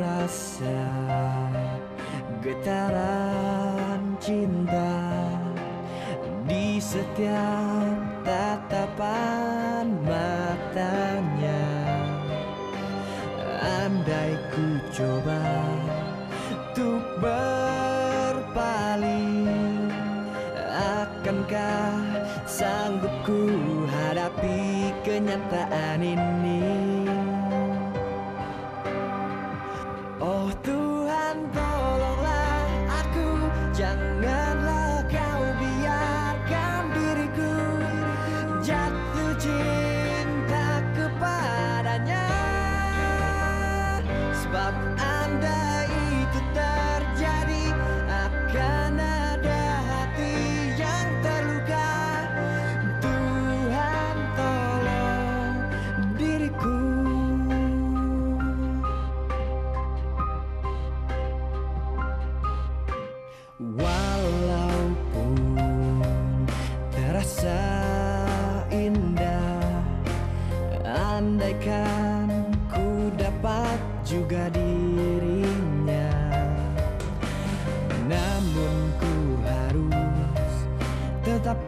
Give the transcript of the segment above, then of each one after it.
rasa getaran cinta di setiap tatapan matanya. Andai ku coba untuk berpaling Akankah sanggup ku hadapi kenyataan ini Janganlah kau biarkan diriku Jatuh cinta kepadanya. Sebab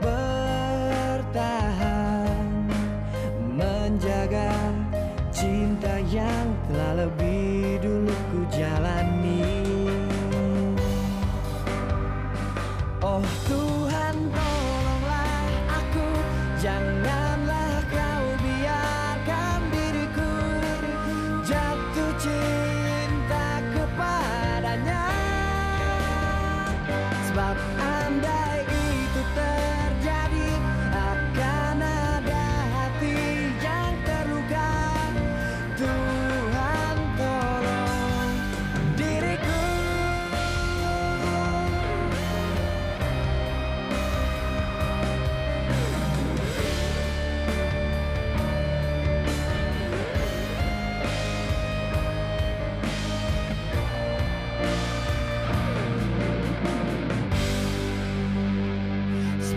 bertahan Menjaga cinta yang telah lebih dulu ku jalani. Oh Tuhan tolonglah aku Janganlah kau biarkan diriku Jatuh cinta kepadanya. Sebab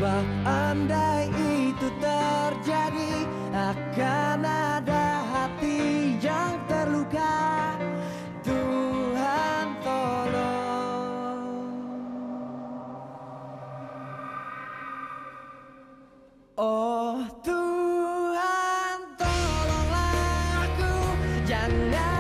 Coba andai itu terjadi Akan ada hati yang terluka. Tuhan tolong. Oh Tuhan tolonglah aku. Jangan